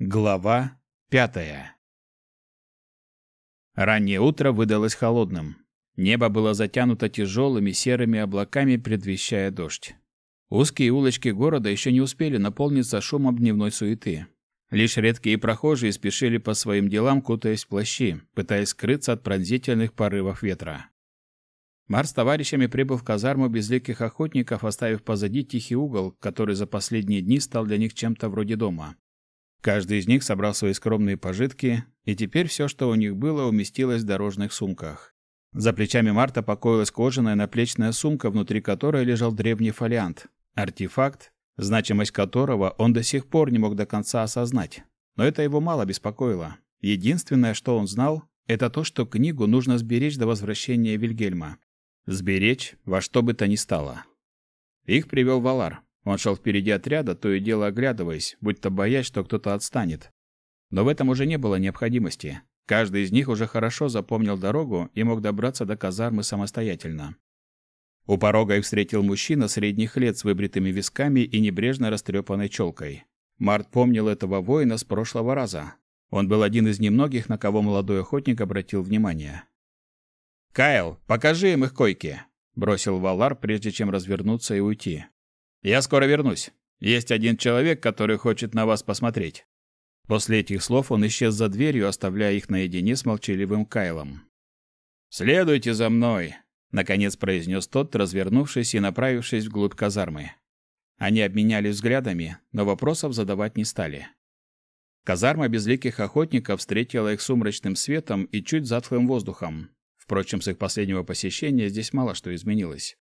Глава пятая Раннее утро выдалось холодным. Небо было затянуто тяжелыми серыми облаками, предвещая дождь. Узкие улочки города еще не успели наполниться шумом дневной суеты. Лишь редкие прохожие спешили по своим делам, кутаясь в плащи, пытаясь скрыться от пронзительных порывов ветра. Мар с товарищами прибыл в казарму безликих охотников, оставив позади тихий угол, который за последние дни стал для них чем-то вроде дома. Каждый из них собрал свои скромные пожитки, и теперь все, что у них было, уместилось в дорожных сумках. За плечами Марта покоилась кожаная наплечная сумка, внутри которой лежал древний фолиант, артефакт, значимость которого он до сих пор не мог до конца осознать. Но это его мало беспокоило. Единственное, что он знал, это то, что книгу нужно сберечь до возвращения Вильгельма. Сберечь во что бы то ни стало. Их привел Валар. Он шел впереди отряда, то и дело оглядываясь, будто боясь, что кто-то отстанет. Но в этом уже не было необходимости. Каждый из них уже хорошо запомнил дорогу и мог добраться до казармы самостоятельно. У порога их встретил мужчина средних лет с выбритыми висками и небрежно растрепанной челкой. Март помнил этого воина с прошлого раза. Он был один из немногих, на кого молодой охотник обратил внимание. «Кайл, покажи им их койки!» – бросил Валар, прежде чем развернуться и уйти. Я скоро вернусь. Есть один человек, который хочет на вас посмотреть. После этих слов он исчез за дверью, оставляя их наедине с молчаливым Кайлом. Следуйте за мной, наконец произнес тот, развернувшись и направившись вглубь казармы. Они обменялись взглядами, но вопросов задавать не стали. Казарма безликих охотников встретила их сумрачным светом и чуть затхлым воздухом. Впрочем, с их последнего посещения здесь мало что изменилось.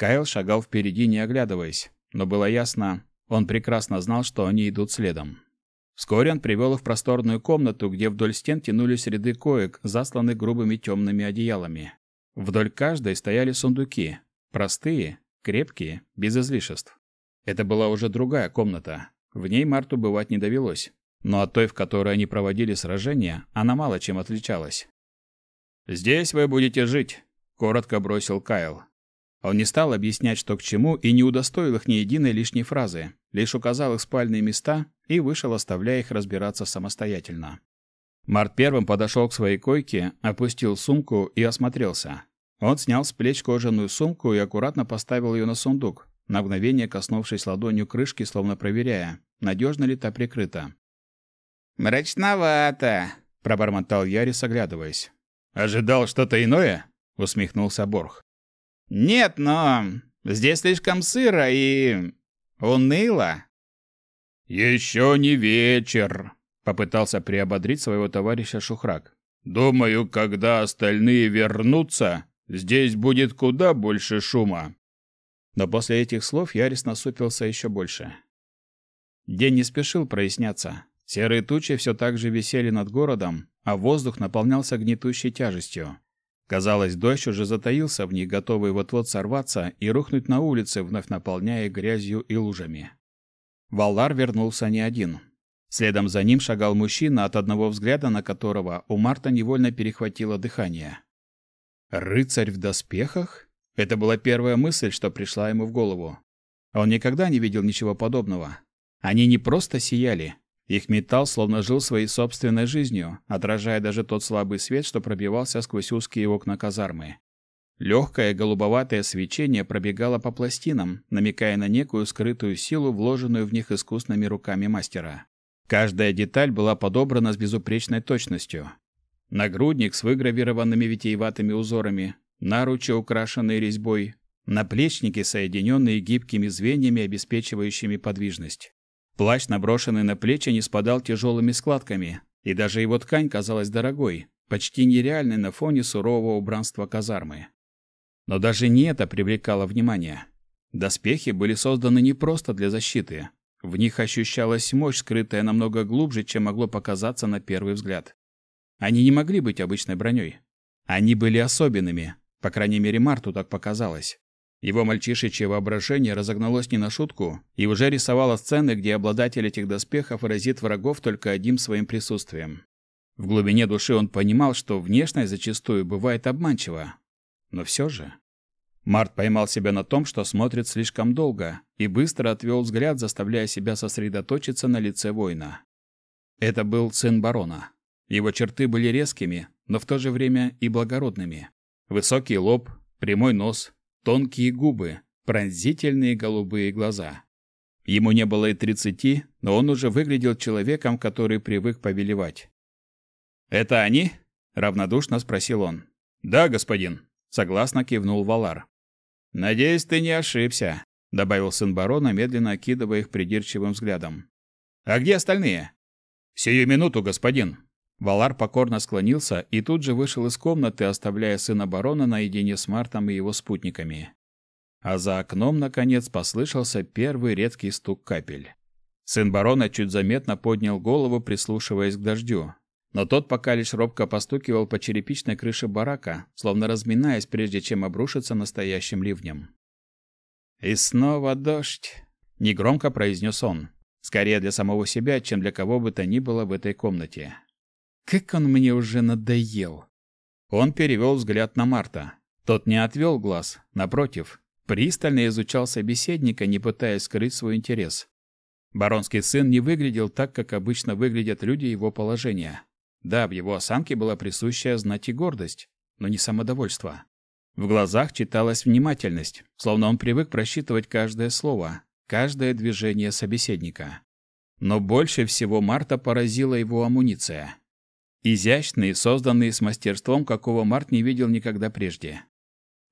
Кайл шагал впереди, не оглядываясь, но было ясно, он прекрасно знал, что они идут следом. Вскоре он привел их в просторную комнату, где вдоль стен тянулись ряды коек, засланных грубыми темными одеялами. Вдоль каждой стояли сундуки, простые, крепкие, без излишеств. Это была уже другая комната. В ней Марту бывать не довелось, но от той, в которой они проводили сражения, она мало чем отличалась. «Здесь вы будете жить», — коротко бросил Кайл. Он не стал объяснять, что к чему, и не удостоил их ни единой лишней фразы, лишь указал их спальные места и вышел, оставляя их разбираться самостоятельно. Март первым подошел к своей койке, опустил сумку и осмотрелся. Он снял с плеч кожаную сумку и аккуратно поставил ее на сундук, на мгновение коснувшись ладонью крышки, словно проверяя, надежно ли та прикрыта. «Мрачновато», — пробормотал Ярис, оглядываясь. «Ожидал что-то иное?» — усмехнулся Борх. Нет, но здесь слишком сыро и уныло. Еще не вечер, попытался приободрить своего товарища Шухрак. Думаю, когда остальные вернутся, здесь будет куда больше шума. Но после этих слов Ярис насупился еще больше. День не спешил проясняться. Серые тучи все так же висели над городом, а воздух наполнялся гнетущей тяжестью. Казалось, дождь уже затаился в них, готовый вот-вот сорваться и рухнуть на улице, вновь наполняя грязью и лужами. Валлар вернулся не один. Следом за ним шагал мужчина, от одного взгляда на которого у Марта невольно перехватило дыхание. «Рыцарь в доспехах?» Это была первая мысль, что пришла ему в голову. Он никогда не видел ничего подобного. Они не просто сияли, их металл словно жил своей собственной жизнью, отражая даже тот слабый свет, что пробивался сквозь узкие окна казармы. Легкое голубоватое свечение пробегало по пластинам, намекая на некую скрытую силу, вложенную в них искусными руками мастера. Каждая деталь была подобрана с безупречной точностью. Нагрудник с выгравированными витиеватыми узорами, наручи, украшенные резьбой, наплечники, соединенные гибкими звеньями, обеспечивающими подвижность. Плащ, наброшенный на плечи, не спадал тяжелыми складками, и даже его ткань казалась дорогой, почти нереальной на фоне сурового убранства казармы. Но даже не это привлекало внимание. Доспехи были созданы не просто для защиты. В них ощущалась мощь, скрытая намного глубже, чем могло показаться на первый взгляд. Они не могли быть обычной броней. Они были особенными, по крайней мере, Марту так показалось. Его мальчишечье воображение разогналось не на шутку и уже рисовало сцены, где обладатель этих доспехов разит врагов только одним своим присутствием. В глубине души он понимал, что внешность зачастую бывает обманчива. Но все же... Март поймал себя на том, что смотрит слишком долго, и быстро отвел взгляд, заставляя себя сосредоточиться на лице воина. Это был сын барона. Его черты были резкими, но в то же время и благородными. Высокий лоб, прямой нос, тонкие губы, пронзительные голубые глаза. Ему не было и тридцати, но он уже выглядел человеком, который привык повелевать. «Это они?» — равнодушно спросил он. «Да, господин», — согласно кивнул Валар. «Надеюсь, ты не ошибся», — добавил сын барона, медленно окидывая их придирчивым взглядом. «А где остальные?» «Сию минуту, господин». Валар покорно склонился и тут же вышел из комнаты, оставляя сына барона наедине с Мартом и его спутниками. А за окном, наконец, послышался первый редкий стук капель. Сын барона чуть заметно поднял голову, прислушиваясь к дождю. Но тот пока лишь робко постукивал по черепичной крыше барака, словно разминаясь, прежде чем обрушиться настоящим ливнем. «И снова дождь!» — негромко произнес он. Скорее для самого себя, чем для кого бы то ни было в этой комнате. «Как он мне уже надоел!» Он перевел взгляд на Марта. Тот не отвел глаз, напротив, пристально изучал собеседника, не пытаясь скрыть свой интерес. Баронский сын не выглядел так, как обычно выглядят люди его положения. Да, в его осанке была присущая знать и гордость, но не самодовольство. В глазах читалась внимательность, словно он привык просчитывать каждое слово, каждое движение собеседника. Но больше всего Марта поразила его амуниция. Изящные, созданные с мастерством, какого Март не видел никогда прежде.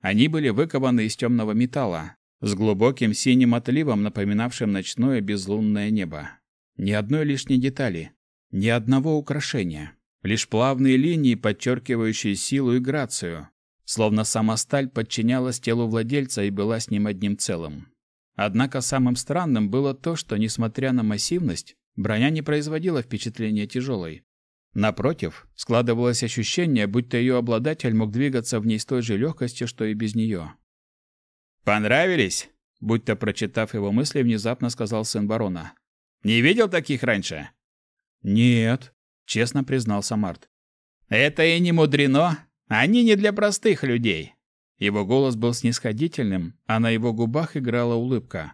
Они были выкованы из темного металла, с глубоким синим отливом, напоминавшим ночное безлунное небо. Ни одной лишней детали, ни одного украшения. Лишь плавные линии, подчеркивающие силу и грацию, словно сама сталь подчинялась телу владельца и была с ним одним целым. Однако самым странным было то, что, несмотря на массивность, броня не производила впечатления тяжелой. Напротив, складывалось ощущение, будто ее обладатель мог двигаться в ней с той же легкостью, что и без нее. «Понравились?» Будто прочитав его мысли, внезапно сказал сын барона. «Не видел таких раньше?» «Нет», честно признался Март. Это и не мудрено. Они не для простых людей. Его голос был снисходительным, а на его губах играла улыбка.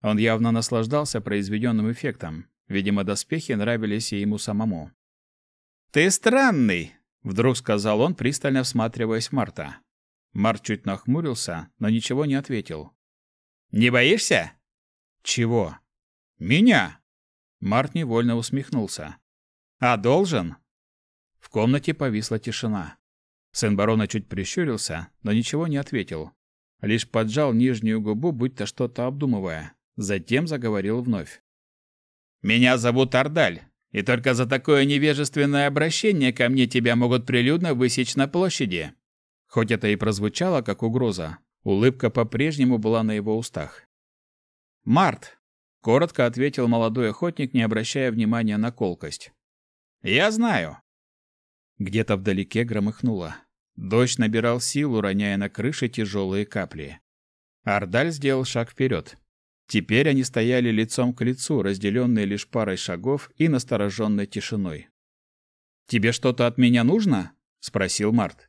Он явно наслаждался произведенным эффектом. Видимо, доспехи нравились и ему самому. «Ты странный», — вдруг сказал он, пристально всматриваясь в Марта. Март чуть нахмурился, но ничего не ответил. «Не боишься?» «Чего?» «Меня!» Март невольно усмехнулся. А должен? В комнате повисла тишина. Сын барона чуть прищурился, но ничего не ответил. Лишь поджал нижнюю губу, будто что-то обдумывая. Затем заговорил вновь. «Меня зовут Ардаль, и только за такое невежественное обращение ко мне тебя могут прилюдно высечь на площади». Хоть это и прозвучало как угроза, улыбка по-прежнему была на его устах. «Март», — коротко ответил молодой охотник, не обращая внимания на колкость. Я знаю. Где-то вдалеке громыхнуло. Дождь набирал силу, роняя на крыше тяжелые капли. Ардаль сделал шаг вперед. Теперь они стояли лицом к лицу, разделенные лишь парой шагов и настороженной тишиной. «Тебе что-то от меня нужно?» — спросил Март.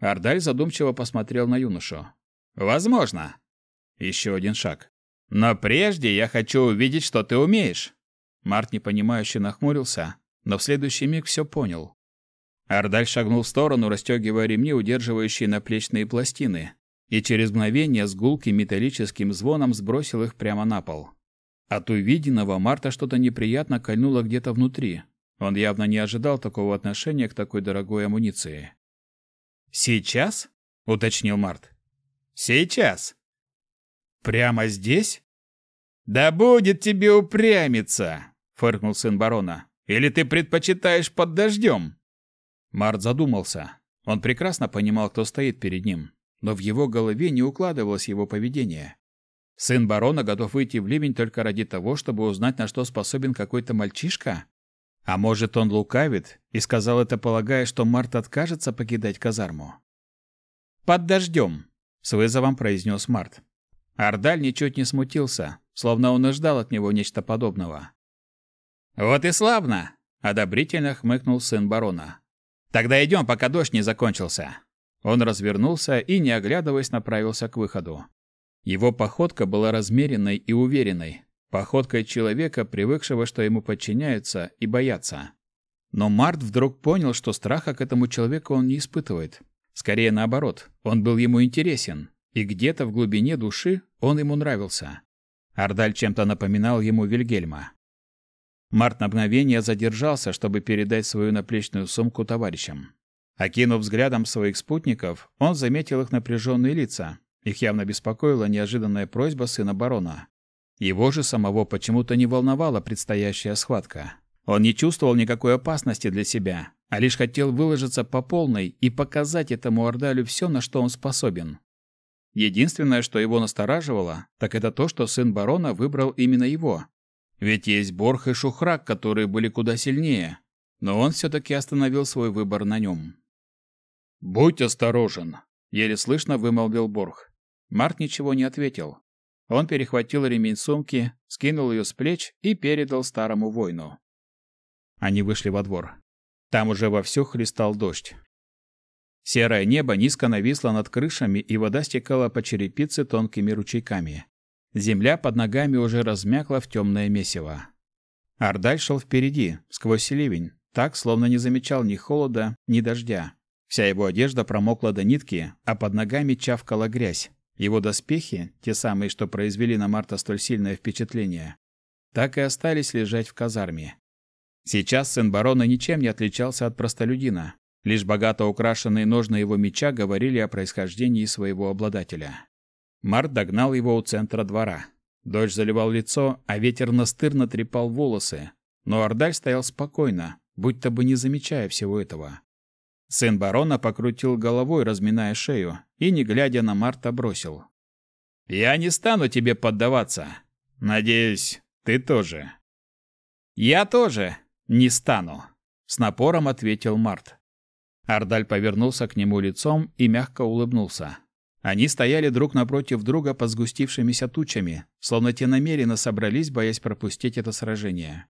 Ардаль задумчиво посмотрел на юношу. «Возможно». Еще один шаг. «Но прежде я хочу увидеть, что ты умеешь». Март непонимающе нахмурился, но в следующий миг все понял. Ардаль шагнул в сторону, расстегивая ремни, удерживающие наплечные пластины, и через мгновение с гулким металлическим звоном сбросил их прямо на пол. От увиденного Марта что-то неприятно кольнуло где-то внутри. Он явно не ожидал такого отношения к такой дорогой амуниции. «Сейчас?» — уточнил Март. «Сейчас». «Прямо здесь?» «Да будет тебе упрямиться!» — фыркнул сын барона. Или ты предпочитаешь под дождем?» Март задумался. Он прекрасно понимал, кто стоит перед ним, но в его голове не укладывалось его поведение. Сын барона готов выйти в ливень только ради того, чтобы узнать, на что способен какой-то мальчишка? А может, он лукавит и сказал это, полагая, что Март откажется покидать казарму? «Под дождем», — с вызовом произнес Март. Ардаль ничуть не смутился, словно он и ждал от него нечто подобного. «Вот и славно!» — одобрительно хмыкнул сын барона. «Тогда идем, пока дождь не закончился». Он развернулся и, не оглядываясь, направился к выходу. Его походка была размеренной и уверенной. походкой человека, привыкшего, что ему подчиняются и боятся. Но Март вдруг понял, что страха к этому человеку он не испытывает. Скорее наоборот, он был ему интересен, и где-то в глубине души он ему нравился. Ардаль чем-то напоминал ему Вильгельма. Март на мгновение задержался, чтобы передать свою наплечную сумку товарищам. Окинув взглядом своих спутников, он заметил их напряженные лица. Их явно беспокоила неожиданная просьба сына барона. Его же самого почему-то не волновала предстоящая схватка. Он не чувствовал никакой опасности для себя, а лишь хотел выложиться по полной и показать этому Ордалю все, на что он способен. Единственное, что его настораживало, так это то, что сын барона выбрал именно его. Ведь есть Борх и Шухрак, которые были куда сильнее, но он все-таки остановил свой выбор на нем. «Будь осторожен», — еле слышно вымолвил Борх. Март ничего не ответил. Он перехватил ремень сумки, скинул ее с плеч и передал старому воину. Они вышли во двор. Там уже вовсю хлестал дождь. Серое небо низко нависло над крышами, и вода стекала по черепице тонкими ручейками. Земля под ногами уже размякла в темное месиво. Ардаль шел впереди, сквозь ливень, так, словно не замечал ни холода, ни дождя. Вся его одежда промокла до нитки, а под ногами чавкала грязь. Его доспехи, те самые, что произвели на Марта столь сильное впечатление, так и остались лежать в казарме. Сейчас сын барона ничем не отличался от простолюдина. Лишь богато украшенные ножны его меча говорили о происхождении своего обладателя. Март догнал его у центра двора. Дождь заливал лицо, а ветер настырно трепал волосы. Но Ордаль стоял спокойно, будто бы не замечая всего этого. Сын барона покрутил головой, разминая шею, и, не глядя на Марта, бросил. «Я не стану тебе поддаваться. Надеюсь, ты тоже». «Я тоже», «Не стану», — с напором ответил Март. Ардаль повернулся к нему лицом и мягко улыбнулся. Они стояли друг напротив друга под сгустившимися тучами, словно те намеренно собрались, боясь пропустить это сражение.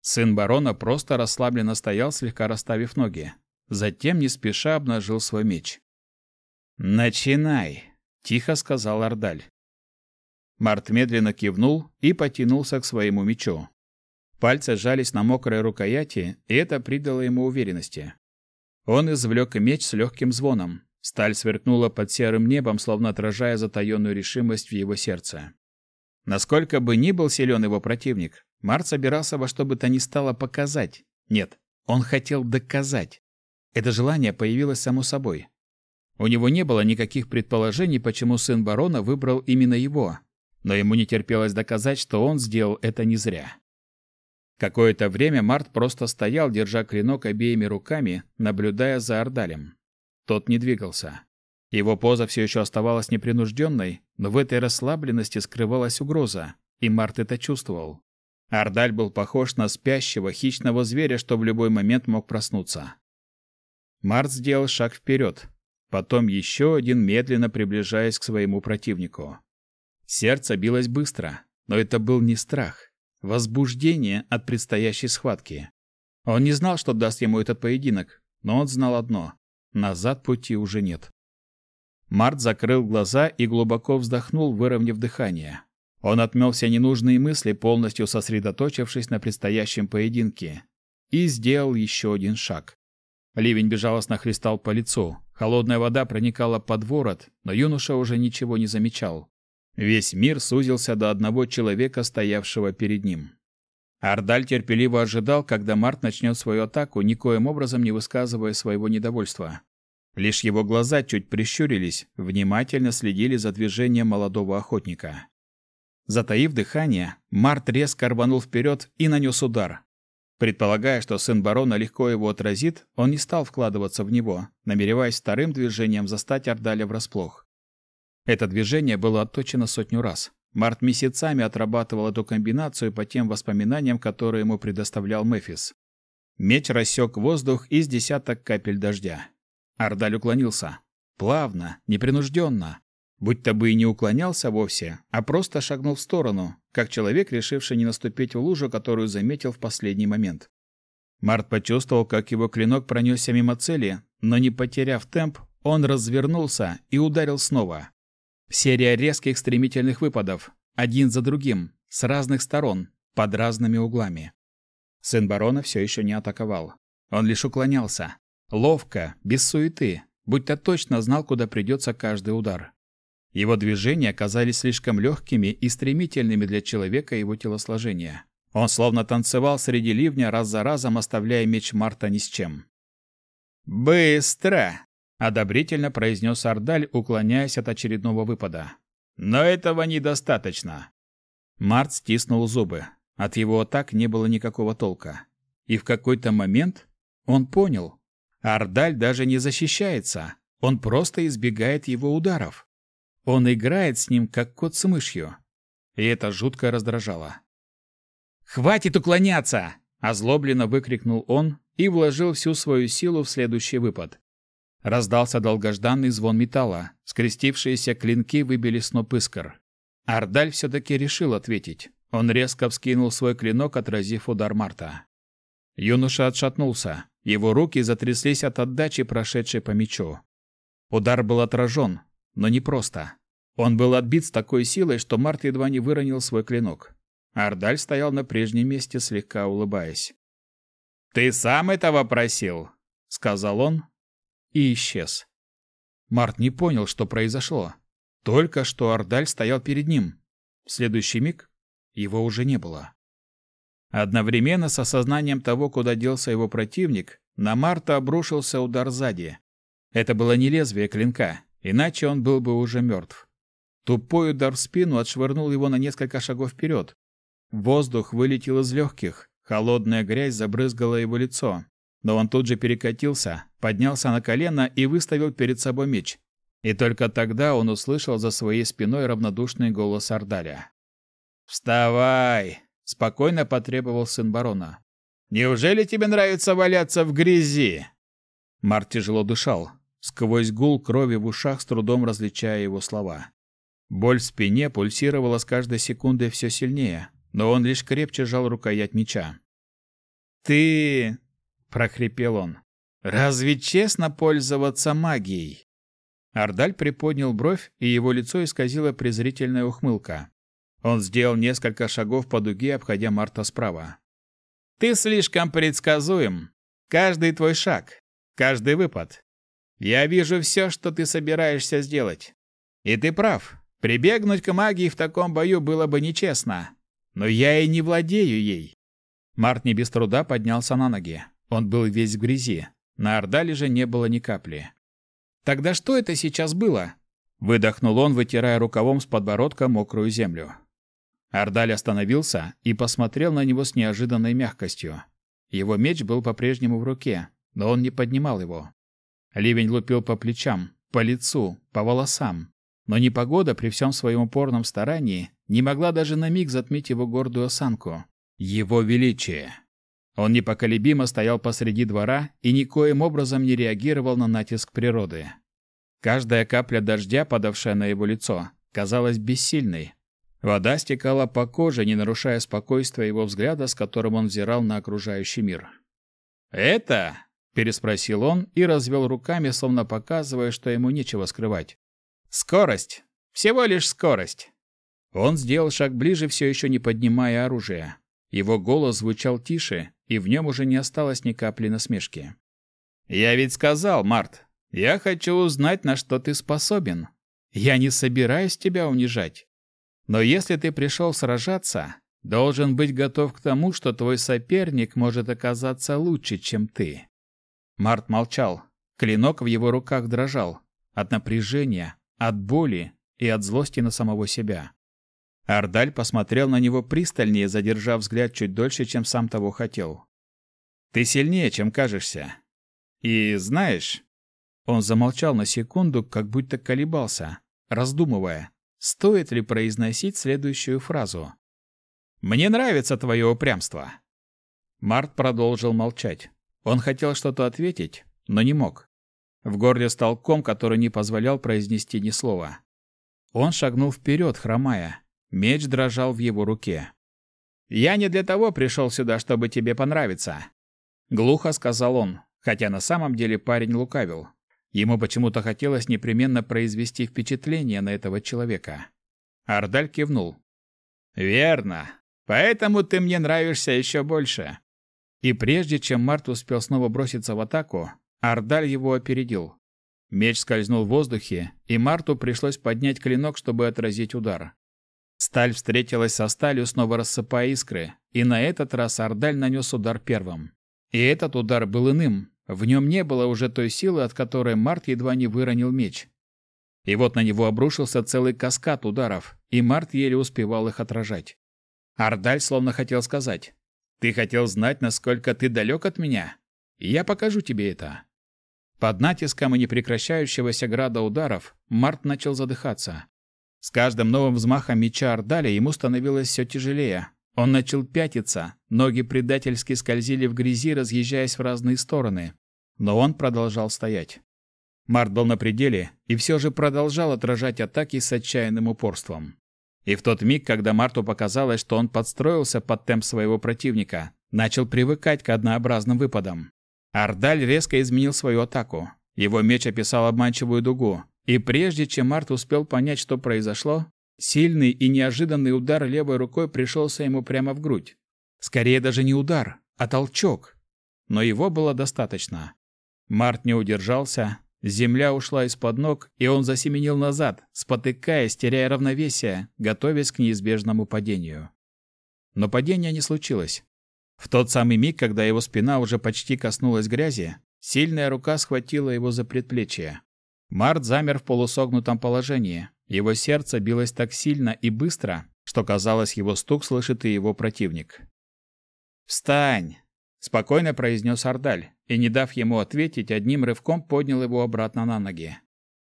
Сын барона просто расслабленно стоял, слегка расставив ноги. Затем не спеша обнажил свой меч. «Начинай!» — тихо сказал Ардаль. Март медленно кивнул и потянулся к своему мечу. Пальцы сжались на мокрой рукояти, и это придало ему уверенности. Он извлек меч с легким звоном. Сталь сверкнула под серым небом, словно отражая затаенную решимость в его сердце. Насколько бы ни был силен его противник, Март собирался во что бы то ни стало показать. Нет, он хотел доказать. Это желание появилось само собой. У него не было никаких предположений, почему сын барона выбрал именно его, но ему не терпелось доказать, что он сделал это не зря. Какое-то время Март просто стоял, держа клинок обеими руками, наблюдая за Ордалем. Тот не двигался. Его поза все еще оставалась непринужденной, но в этой расслабленности скрывалась угроза, и Март это чувствовал. Ардаль был похож на спящего хищного зверя, что в любой момент мог проснуться. Март сделал шаг вперед, потом еще один, медленно приближаясь к своему противнику. Сердце билось быстро, но это был не страх. Возбуждение от предстоящей схватки. Он не знал, что даст ему этот поединок, но он знал одно — назад пути уже нет. Март закрыл глаза и глубоко вздохнул, выровняв дыхание. Он отмел все ненужные мысли, полностью сосредоточившись на предстоящем поединке, и сделал еще один шаг. Ливень безжалостно хлестал по лицу, холодная вода проникала под ворот, но юноша уже ничего не замечал. Весь мир сузился до одного человека, стоявшего перед ним. Ардаль терпеливо ожидал, когда Март начнет свою атаку, никоим образом не высказывая своего недовольства. Лишь его глаза чуть прищурились, внимательно следили за движением молодого охотника. Затаив дыхание, Март резко рванул вперед и нанес удар. Предполагая, что сын барона легко его отразит, он не стал вкладываться в него, намереваясь вторым движением застать Ардаля врасплох. Это движение было отточено сотню раз. Март месяцами отрабатывал эту комбинацию по тем воспоминаниям, которые ему предоставлял Мефис. Меч рассек воздух из десяток капель дождя. Ардаль уклонился. Плавно, непринужденно. Будь-то бы и не уклонялся вовсе, а просто шагнул в сторону, как человек, решивший не наступить в лужу, которую заметил в последний момент. Март почувствовал, как его клинок пронесся мимо цели, но не потеряв темп, он развернулся и ударил снова. Серия резких стремительных выпадов, один за другим, с разных сторон, под разными углами. Сын барона все еще не атаковал. Он лишь уклонялся. Ловко, без суеты, будто точно знал, куда придется каждый удар. Его движения оказались слишком легкими и стремительными для человека его телосложения. Он словно танцевал среди ливня, раз за разом оставляя меч Марта ни с чем. «Быстро!» — одобрительно произнес Ардаль, уклоняясь от очередного выпада. «Но этого недостаточно!» Март стиснул зубы. От его атак не было никакого толка. И в какой-то момент он понял. Ардаль даже не защищается. Он просто избегает его ударов. Он играет с ним, как кот с мышью. И это жутко раздражало. «Хватит уклоняться!» – озлобленно выкрикнул он и вложил всю свою силу в следующий выпад. Раздался долгожданный звон металла. Скрестившиеся клинки выбили сноп искр. Ардаль все-таки решил ответить. Он резко вскинул свой клинок, отразив удар Марта. Юноша отшатнулся. Его руки затряслись от отдачи, прошедшей по мечу. Удар был отражен, но не просто. Он был отбит с такой силой, что Март едва не выронил свой клинок. Ардаль стоял на прежнем месте, слегка улыбаясь. «Ты сам этого просил?» — сказал он и исчез. Март не понял, что произошло. Только что Ардаль стоял перед ним. В следующий миг его уже не было. Одновременно с осознанием того, куда делся его противник, на Марта обрушился удар сзади. Это было не лезвие клинка, иначе он был бы уже мертв. Тупой удар в спину отшвырнул его на несколько шагов вперед. Воздух вылетел из легких, холодная грязь забрызгала его лицо. Но он тут же перекатился, поднялся на колено и выставил перед собой меч. И только тогда он услышал за своей спиной равнодушный голос Ардаля. «Вставай!» — спокойно потребовал сын барона. «Неужели тебе нравится валяться в грязи?» Март тяжело дышал, сквозь гул крови в ушах с трудом различая его слова. Боль в спине пульсировала с каждой секундой все сильнее, но он лишь крепче сжал рукоять меча. «Ты...» — прохрипел он. «Разве честно пользоваться магией?» Ардаль приподнял бровь, и его лицо исказило презрительная ухмылка. Он сделал несколько шагов по дуге, обходя Марта справа. «Ты слишком предсказуем. Каждый твой шаг, каждый выпад. Я вижу все, что ты собираешься сделать. И ты прав. Прибегнуть к магии в таком бою было бы нечестно. Но я и не владею ей». Март не без труда поднялся на ноги. Он был весь в грязи. На Ардале же не было ни капли. Тогда что это сейчас было? Выдохнул он, вытирая рукавом с подбородка мокрую землю. Ардаль остановился и посмотрел на него с неожиданной мягкостью. Его меч был по-прежнему в руке, но он не поднимал его. Ливень лупил по плечам, по лицу, по волосам. Но непогода при всем своем упорном старании не могла даже на миг затмить его гордую осанку. Его величие. Он непоколебимо стоял посреди двора и никоим образом не реагировал на натиск природы. Каждая капля дождя, падавшая на его лицо, казалась бессильной. Вода стекала по коже, не нарушая спокойствия его взгляда, с которым он взирал на окружающий мир. «Это?» – переспросил он и развел руками, словно показывая, что ему нечего скрывать. «Скорость. Всего лишь скорость». Он сделал шаг ближе, все еще не поднимая оружия. Его голос звучал тише, и в нем уже не осталось ни капли насмешки. «Я ведь сказал, Март, я хочу узнать, на что ты способен. Я не собираюсь тебя унижать. Но если ты пришел сражаться, должен быть готов к тому, что твой соперник может оказаться лучше, чем ты». Март молчал. Клинок в его руках дрожал. От напряжения, от боли и от злости на самого себя. Ардаль посмотрел на него пристальнее, задержав взгляд чуть дольше, чем сам того хотел. «Ты сильнее, чем кажешься. И знаешь...» Он замолчал на секунду, как будто колебался, раздумывая, стоит ли произносить следующую фразу. «Мне нравится твое упрямство». Март продолжил молчать. Он хотел что-то ответить, но не мог. В горле стал ком, который не позволял произнести ни слова. Он шагнул вперед, хромая, Меч дрожал в его руке. «Я не для того пришел сюда, чтобы тебе понравиться», — глухо сказал он, хотя на самом деле парень лукавил. Ему почему-то хотелось непременно произвести впечатление на этого человека. Ардаль кивнул. Верно. Поэтому ты мне нравишься еще больше. И прежде чем Март успел снова броситься в атаку, Ардаль его опередил. Меч скользнул в воздухе, и Марту пришлось поднять клинок, чтобы отразить удар. Сталь встретилась со сталью, снова рассыпая искры, и на этот раз Ардаль нанес удар первым. И этот удар был иным. В нем не было уже той силы, от которой Март едва не выронил меч. И вот на него обрушился целый каскад ударов, и Март еле успевал их отражать. Ардаль словно хотел сказать, «Ты хотел знать, насколько ты далек от меня? Я покажу тебе это». Под натиском и непрекращающегося града ударов Март начал задыхаться. С каждым новым взмахом меча Ардаля ему становилось все тяжелее. Он начал пятиться, ноги предательски скользили в грязи, разъезжаясь в разные стороны. Но он продолжал стоять. Март был на пределе и все же продолжал отражать атаки с отчаянным упорством. И в тот миг, когда Марту показалось, что он подстроился под темп своего противника, начал привыкать к однообразным выпадам. Ардаль резко изменил свою атаку. Его меч описал обманчивую дугу, и прежде чем Март успел понять, что произошло, сильный и неожиданный удар левой рукой пришелся ему прямо в грудь. Скорее даже не удар, а толчок. Но его было достаточно. Март не удержался, земля ушла из-под ног, и он засеменил назад, спотыкаясь, теряя равновесие, готовясь к неизбежному падению. Но падения не случилось. В тот самый миг, когда его спина уже почти коснулась грязи, сильная рука схватила его за предплечье. Март замер в полусогнутом положении. Его сердце билось так сильно и быстро, что казалось, его стук слышит и его противник. «Встань!» – спокойно произнес Ардаль, и, не дав ему ответить, одним рывком поднял его обратно на ноги.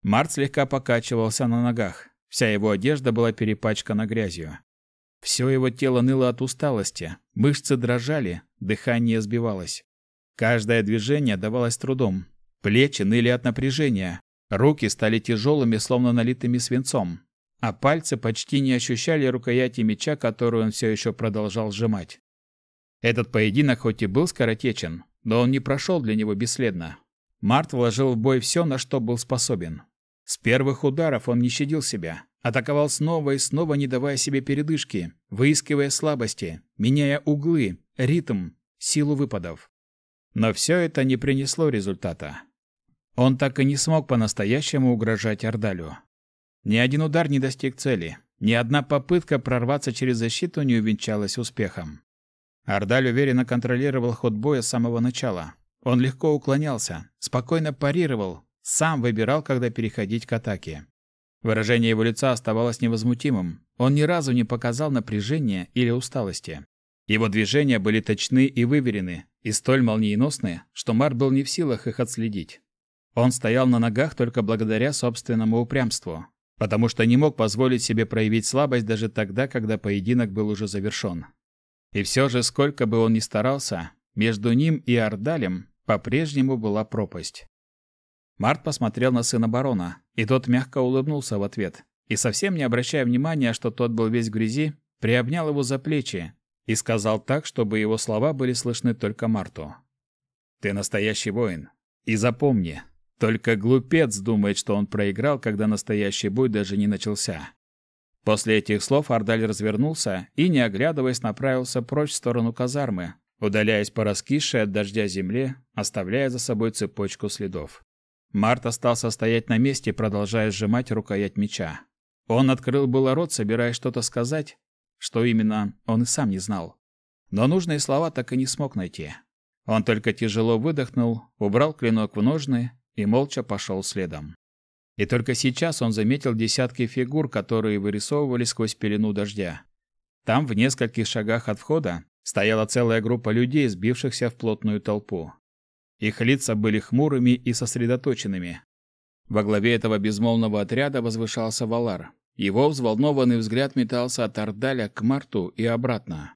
Март слегка покачивался на ногах. Вся его одежда была перепачкана грязью. Все его тело ныло от усталости, мышцы дрожали, дыхание сбивалось. Каждое движение давалось трудом. Плечи ныли от напряжения, руки стали тяжелыми, словно налитыми свинцом, а пальцы почти не ощущали рукояти меча, которую он все еще продолжал сжимать. Этот поединок хоть и был скоротечен, но он не прошел для него бесследно. Март вложил в бой все, на что был способен. С первых ударов он не щадил себя, Атаковал снова и снова, не давая себе передышки, выискивая слабости, меняя углы, ритм, силу выпадов. Но все это не принесло результата. Он так и не смог по-настоящему угрожать Ордалю. Ни один удар не достиг цели, ни одна попытка прорваться через защиту не увенчалась успехом. Ордаль уверенно контролировал ход боя с самого начала. Он легко уклонялся, спокойно парировал, сам выбирал, когда переходить к атаке. Выражение его лица оставалось невозмутимым. Он ни разу не показал напряжения или усталости. Его движения были точны и выверены, и столь молниеносны, что Мар был не в силах их отследить. Он стоял на ногах только благодаря собственному упрямству, потому что не мог позволить себе проявить слабость даже тогда, когда поединок был уже завершен. И все же, сколько бы он ни старался, между ним и Ардалем по-прежнему была пропасть. Март посмотрел на сына барона, и тот мягко улыбнулся в ответ. И совсем не обращая внимания, что тот был весь в грязи, приобнял его за плечи и сказал так, чтобы его слова были слышны только Марту. «Ты настоящий воин. И запомни, только глупец думает, что он проиграл, когда настоящий бой даже не начался». После этих слов Ардаль развернулся и, не оглядываясь, направился прочь в сторону казармы, удаляясь по раскисшей от дождя земле, оставляя за собой цепочку следов. Март остался стоять на месте, продолжая сжимать рукоять меча. Он открыл было рот, собираясь что-то сказать, что именно, он и сам не знал. Но нужные слова так и не смог найти. Он только тяжело выдохнул, убрал клинок в ножны и молча пошел следом. И только сейчас он заметил десятки фигур, которые вырисовывались сквозь пелену дождя. Там, в нескольких шагах от входа, стояла целая группа людей, сбившихся в плотную толпу. Их лица были хмурыми и сосредоточенными. Во главе этого безмолвного отряда возвышался Валар. Его взволнованный взгляд метался от Ордаля к Марту и обратно.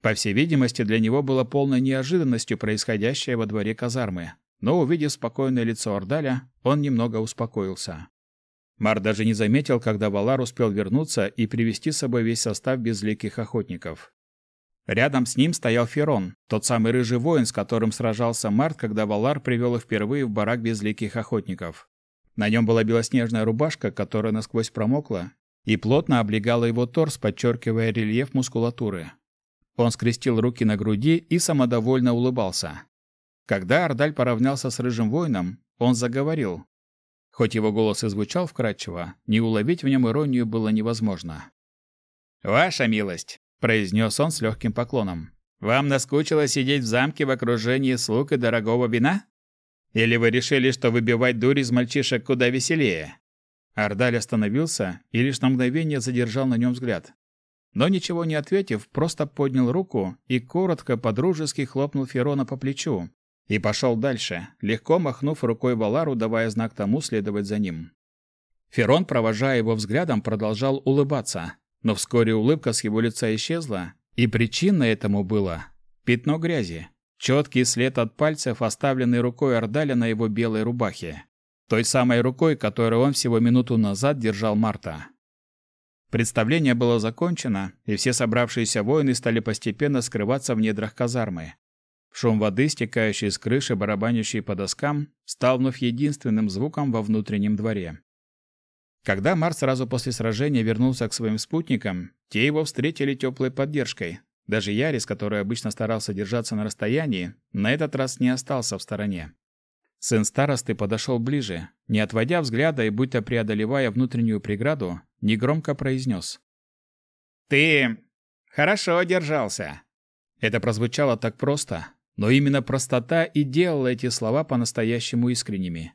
По всей видимости, для него было полной неожиданностью происходящее во дворе казармы. Но, увидев спокойное лицо Ордаля, он немного успокоился. Мар даже не заметил, когда Валар успел вернуться и привести с собой весь состав безликих охотников. Рядом с ним стоял Ферон, тот самый рыжий воин, с которым сражался Март, когда Валар привел их впервые в барак безликих охотников. На нем была белоснежная рубашка, которая насквозь промокла, и плотно облегала его торс, подчеркивая рельеф мускулатуры. Он скрестил руки на груди и самодовольно улыбался. Когда Ардаль поравнялся с рыжим воином, он заговорил. Хоть его голос и звучал вкрадчиво, не уловить в нем иронию было невозможно. «Ваша милость», — произнес он с легким поклоном, — «вам наскучило сидеть в замке в окружении слуг и дорогого вина? Или вы решили, что выбивать дурь из мальчишек куда веселее?» Ардаль остановился и лишь на мгновение задержал на нем взгляд. Но ничего не ответив, просто поднял руку и коротко подружески хлопнул Ферона по плечу и пошел дальше, легко махнув рукой Валару, давая знак тому следовать за ним. Ферон, провожая его взглядом, продолжал улыбаться, но вскоре улыбка с его лица исчезла, и причиной этому было пятно грязи, четкий след от пальцев, оставленный рукой Ордаля на его белой рубахе той самой рукой, которой он всего минуту назад держал Марта. Представление было закончено, и все собравшиеся воины стали постепенно скрываться в недрах казармы. Шум воды, стекающий с крыши, барабанящий по доскам, стал вновь единственным звуком во внутреннем дворе. Когда Март сразу после сражения вернулся к своим спутникам, те его встретили теплой поддержкой. Даже Ярис, который обычно старался держаться на расстоянии, на этот раз не остался в стороне. Сын старосты подошел ближе, не отводя взгляда и будто преодолевая внутреннюю преграду, негромко произнес. «Ты хорошо держался». Это прозвучало так просто, но именно простота и делала эти слова по-настоящему искренними.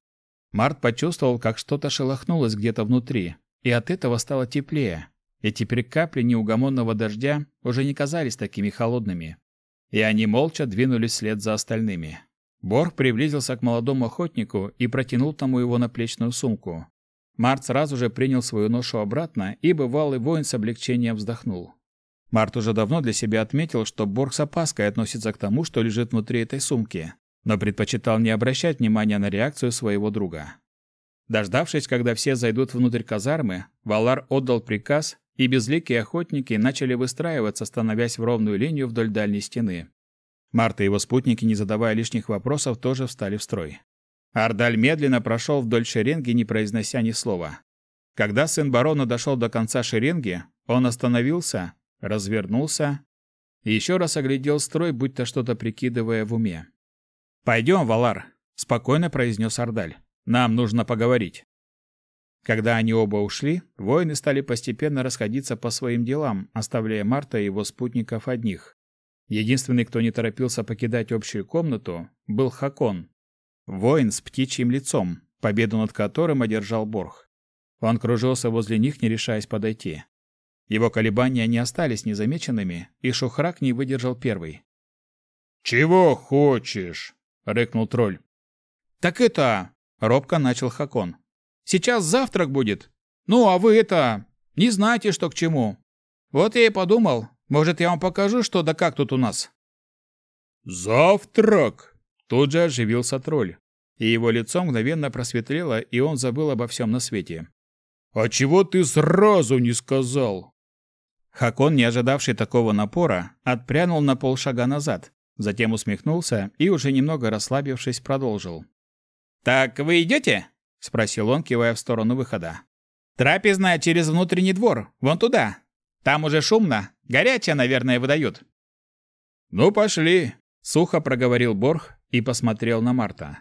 Март почувствовал, как что-то шелохнулось где-то внутри, и от этого стало теплее, и теперь капли неугомонного дождя уже не казались такими холодными. И они молча двинулись вслед за остальными. Борг приблизился к молодому охотнику и протянул тому его наплечную сумку. Март сразу же принял свою ношу обратно, и бывалый воин с облегчением вздохнул. Март уже давно для себя отметил, что Борг с опаской относится к тому, что лежит внутри этой сумки, но предпочитал не обращать внимания на реакцию своего друга. Дождавшись, когда все зайдут внутрь казармы, Валар отдал приказ, и безликие охотники начали выстраиваться, становясь в ровную линию вдоль дальней стены. Марта и его спутники, не задавая лишних вопросов, тоже встали в строй. Ардаль медленно прошел вдоль шеренги, не произнося ни слова. Когда сын барона дошел до конца шеренги, он остановился, развернулся и еще раз оглядел строй, будто что-то прикидывая в уме. «Пойдем, Валар», — спокойно произнес Ардаль. «Нам нужно поговорить». Когда они оба ушли, воины стали постепенно расходиться по своим делам, оставляя Марта и его спутников одних. Единственный, кто не торопился покидать общую комнату, был Хакон. Воин с птичьим лицом, победу над которым одержал Борх. Он кружился возле них, не решаясь подойти. Его колебания не остались незамеченными, и Шухрак не выдержал первый. «Чего хочешь?» — рыкнул тролль. «Так это...» — робко начал Хакон. «Сейчас завтрак будет. Ну, а вы это... не знаете, что к чему. Вот я и подумал, может, я вам покажу, что да как тут у нас?» «Завтрак!» Тут же оживился тролль, и его лицо мгновенно просветлело, и он забыл обо всем на свете. «А чего ты сразу не сказал?» Хакон, не ожидавший такого напора, отпрянул на полшага назад, затем усмехнулся и, уже немного расслабившись, продолжил. «Так вы идете?» — спросил он, кивая в сторону выхода. «Трапезная через внутренний двор, вон туда. Там уже шумно, горячее, наверное, выдают». «Ну, пошли», — сухо проговорил Борх и посмотрел на Марта.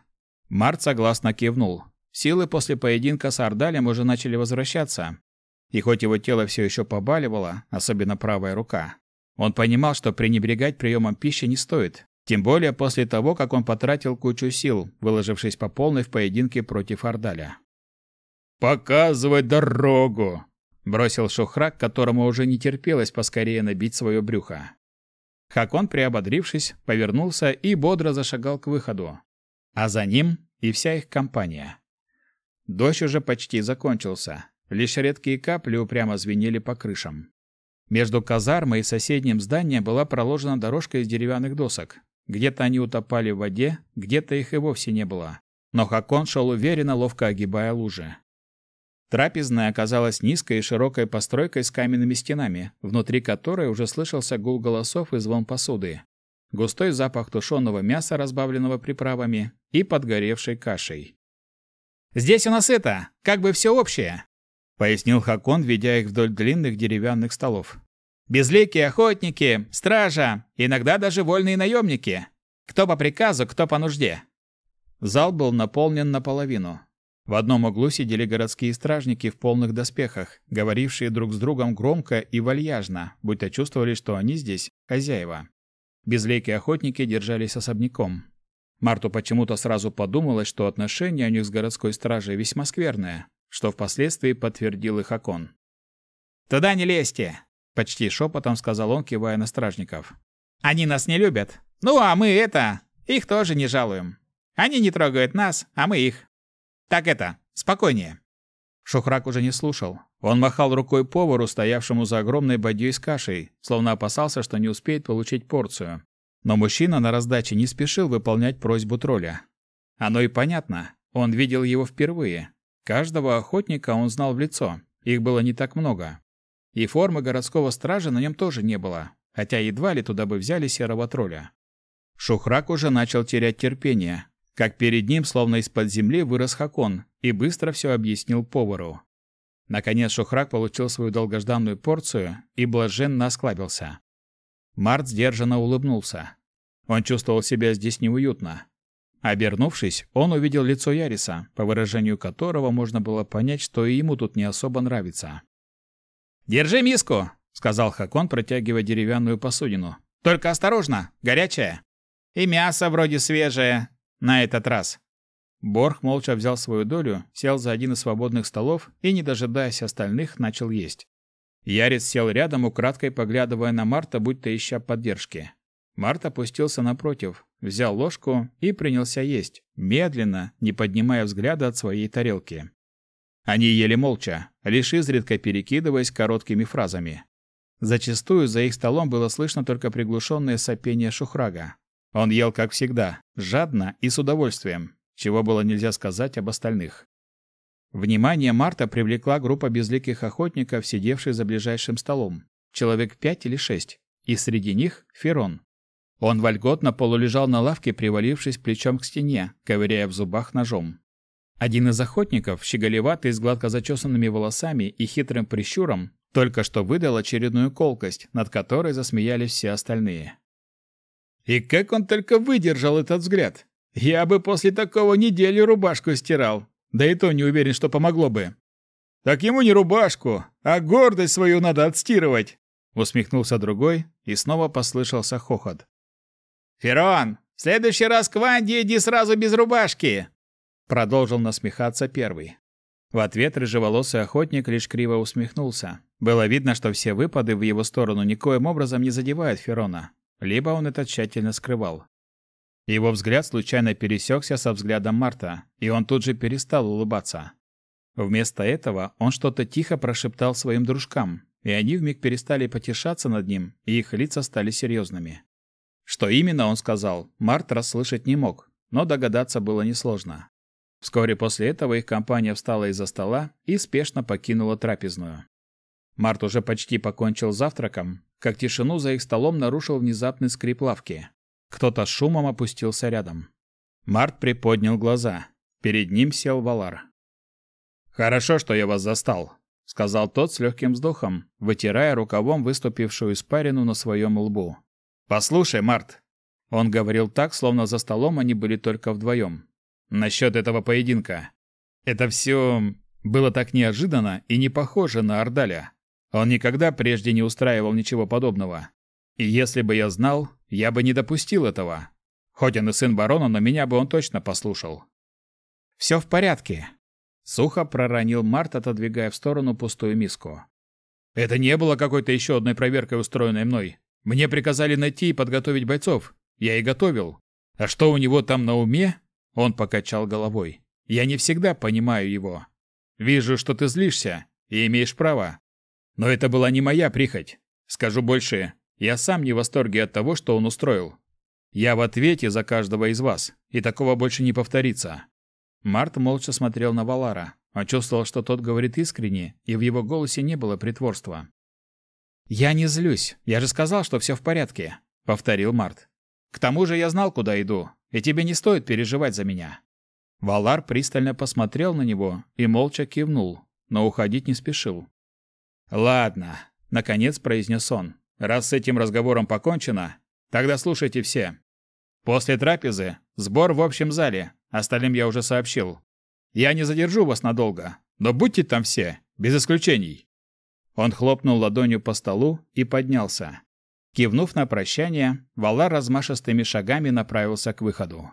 Март согласно кивнул. Силы после поединка с Ардалем уже начали возвращаться. И хоть его тело все еще побаливало, особенно правая рука, он понимал, что пренебрегать приемом пищи не стоит, тем более после того, как он потратил кучу сил, выложившись по полной в поединке против Ардаля. «Показывай дорогу!» бросил Шухрак, которому уже не терпелось поскорее набить свое брюхо. Хакон, приободрившись, повернулся и бодро зашагал к выходу. А за ним и вся их компания. Дождь уже почти закончился. Лишь редкие капли упрямо звенели по крышам. Между казармой и соседним зданием была проложена дорожка из деревянных досок. Где-то они утопали в воде, где-то их и вовсе не было. Но Хакон шел уверенно, ловко огибая лужи. Трапезная оказалась низкой и широкой постройкой с каменными стенами, внутри которой уже слышался гул голосов и звон посуды, густой запах тушеного мяса, разбавленного приправами, и подгоревшей кашей. «Здесь у нас это, как бы все общее!» Пояснил Хакон, ведя их вдоль длинных деревянных столов. Безликие охотники, стража, иногда даже вольные наемники. Кто по приказу, кто по нужде. Зал был наполнен наполовину. В одном углу сидели городские стражники в полных доспехах, говорившие друг с другом громко и вальяжно, будто чувствовали, что они здесь хозяева. Безликие охотники держались особняком. Марту почему-то сразу подумалось, что отношения у них с городской стражей весьма скверные, что впоследствии подтвердил их окон. «Туда не лезьте!» Почти шепотом сказал он, кивая на стражников. «Они нас не любят. Ну, а мы это... Их тоже не жалуем. Они не трогают нас, а мы их. Так это, спокойнее». Шухрак уже не слушал. Он махал рукой повару, стоявшему за огромной бадьей с кашей, словно опасался, что не успеет получить порцию. Но мужчина на раздаче не спешил выполнять просьбу тролля. Оно и понятно. Он видел его впервые. Каждого охотника он знал в лицо. Их было не так много. И формы городского стража на нем тоже не было, хотя едва ли туда бы взяли серого тролля. Шухрак уже начал терять терпение, как перед ним, словно из-под земли, вырос Хакон и быстро все объяснил повару. Наконец Шухрак получил свою долгожданную порцию и блаженно осклабился. Март сдержанно улыбнулся. Он чувствовал себя здесь неуютно. Обернувшись, он увидел лицо Яриса, по выражению которого можно было понять, что и ему тут не особо нравится. «Держи миску!» — сказал Хакон, протягивая деревянную посудину. «Только осторожно, горячая. И мясо вроде свежее. На этот раз». Борх молча взял свою долю, сел за один из свободных столов и, не дожидаясь остальных, начал есть. Ярец сел рядом, украдкой поглядывая на Марта, будто ища поддержки. Март опустился напротив, взял ложку и принялся есть, медленно, не поднимая взгляда от своей тарелки. Они ели молча, лишь изредка перекидываясь короткими фразами. Зачастую за их столом было слышно только приглушенное сопение Шухрага. Он ел, как всегда, жадно и с удовольствием, чего было нельзя сказать об остальных. Внимание Марта привлекла группа безликих охотников, сидевших за ближайшим столом. Человек пять или шесть. И среди них Ферон. Он вольготно полулежал на лавке, привалившись плечом к стене, ковыряя в зубах ножом. Один из охотников, щеголеватый с гладко зачесанными волосами и хитрым прищуром, только что выдал очередную колкость, над которой засмеялись все остальные. И как он только выдержал этот взгляд. Я бы после такого неделю рубашку стирал. Да и то не уверен, что помогло бы. Так ему не рубашку, а гордость свою надо отстирывать, усмехнулся другой, и снова послышался хохот. Ферон, в следующий раз к Ванде иди сразу без рубашки, Продолжил насмехаться первый. В ответ рыжеволосый охотник лишь криво усмехнулся. Было видно, что все выпады в его сторону никоим образом не задевают Ферона. Либо он это тщательно скрывал. Его взгляд случайно пересекся со взглядом Марта, и он тут же перестал улыбаться. Вместо этого он что-то тихо прошептал своим дружкам, и они вмиг перестали потешаться над ним, и их лица стали серьезными. Что именно он сказал, Март расслышать не мог, но догадаться было несложно. Вскоре после этого их компания встала из-за стола и спешно покинула трапезную. Март уже почти покончил завтраком, как тишину за их столом нарушил внезапный скрип лавки. Кто-то с шумом опустился рядом. Март приподнял глаза. Перед ним сел Валар. «Хорошо, что я вас застал», — сказал тот с легким вздохом, вытирая рукавом выступившую испарину на своем лбу. «Послушай, Март». Он говорил так, словно за столом они были только вдвоем. Насчет этого поединка. Это все было так неожиданно и не похоже на Ордаля. Он никогда прежде не устраивал ничего подобного. И если бы я знал, я бы не допустил этого. Хоть он и сын барона, но меня бы он точно послушал. «Все в порядке», — сухо проронил Март, отодвигая в сторону пустую миску. «Это не было какой-то еще одной проверкой, устроенной мной. Мне приказали найти и подготовить бойцов. Я и готовил. А что у него там на уме, он покачал головой. Я не всегда понимаю его. Вижу, что ты злишься, и имеешь право. Но это была не моя прихоть. Скажу больше, я сам не в восторге от того, что он устроил. Я в ответе за каждого из вас, и такого больше не повторится. Март молча смотрел на Валара. Он чувствовал, что тот говорит искренне, и в его голосе не было притворства. «Я не злюсь. Я же сказал, что все в порядке», — повторил Март. «К тому же я знал, куда иду и тебе не стоит переживать за меня». Валар пристально посмотрел на него и молча кивнул, но уходить не спешил. «Ладно», — наконец произнес он. «Раз с этим разговором покончено, тогда слушайте все. После трапезы сбор в общем зале, остальным я уже сообщил. Я не задержу вас надолго, но будьте там все, без исключений». Он хлопнул ладонью по столу и поднялся. Кивнув на прощание, Валар размашистыми шагами направился к выходу.